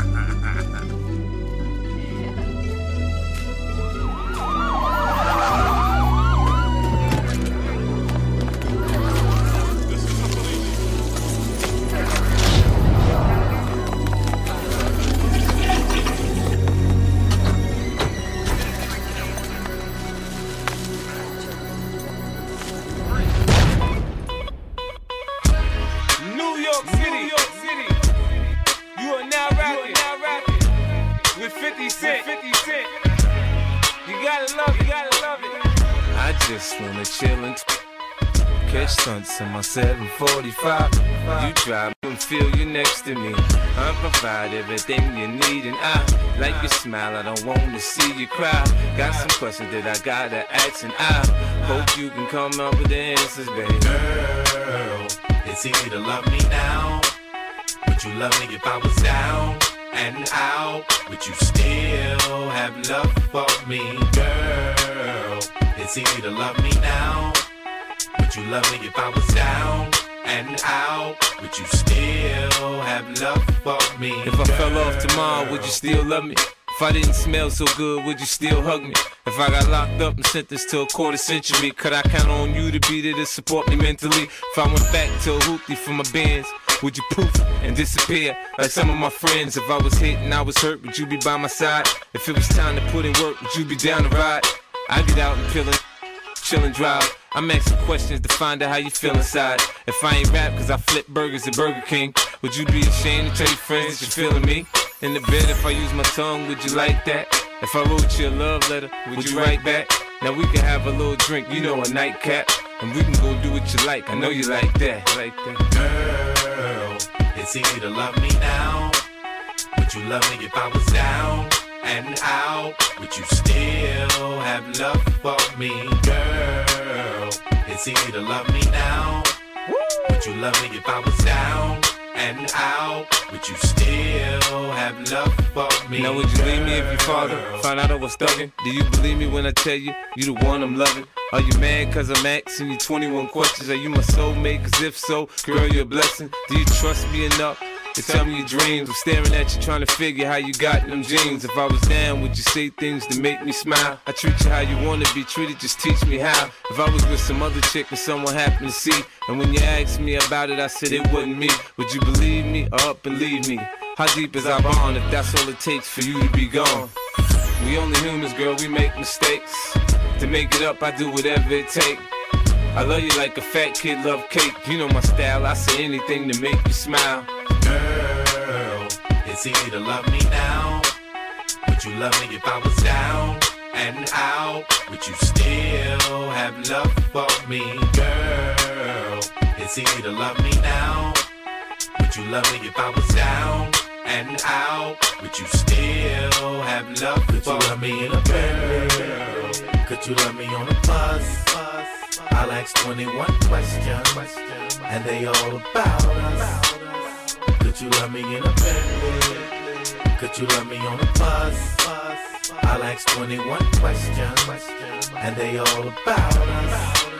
Ha ha ha ha. 50 Cent. You gotta love it, you gotta love it. I just wanna chill and catch stunts in my 745. You drive and feel you next to me. I provide everything you need, and I like your smile. I don't want to see you cry. Got some questions that I gotta ask, and I hope you can come up with the answers, baby. Girl, it's easy to love me now. Would you love me if I was down? And out? Would you still have love for me, girl? It's easy to love me now. Would you love me if I was down and out? Would you still have love for me? If I fell off tomorrow, would you still love me? If I didn't smell so good, would you still hug me? If I got locked up and sentenced to a quarter century, could I count on you to be there to support me mentally? If I went back to a hoopty for my Benz, would you poof and disappear like some of my friends? If I was hit and I was hurt, would you be by my side? If it was time to put in work, would you be down to ride? I get out and pillin', chillin' drive. I'm asking questions to find out how you feel inside. If I ain't rap cause I flip burgers at Burger King, would you be ashamed to tell your friends that you're feeling me? In the bed, if I use my tongue, would you like that? If I wrote you a love letter, would you write back? Now we can have a little drink, you know, a nightcap. And we can go do what you like, I know you like that. Like that. It's easy to love me now. Would you love me if I was down and out? Would you still have love for me, girl? It's easy to love me now. Would you love me if I was down and out? Would you still have love for me? Now would you leave me if your father found out I was thugging? Do you believe me when I tell you you the one I'm loving? Are you mad cause I'm asking you 21 questions? Are you my soulmate? Cause if so, girl, you're a blessing. Do you trust me enough? To tell me your dreams, I'm staring at you trying to figure how you got them jeans. If I was down, would you say things to make me smile? I treat you how you wanna be treated, just teach me how. If I was with some other chick and someone happened to see, and when you asked me about it, I said it wasn't me. Would you believe me or up and leave me? How deep is our bond if that's all it takes for you to be gone? We only humans, girl, we make mistakes. To make it up, I do whatever it takes. I love you like a fat kid love cake. You know my style, I say anything to make you smile. Girl, it's easy to love me now. Would you love me if I was down and out? Would you still have love for me, girl? It's easy to love me now. Would you love me if I was down and out? Would you still have love for you love me you love me on a bus? I'll ask 21 questions, and they all about us. Could you love me in a bed? Could you love me on a bus? I'll ask 21 questions, and they all about us.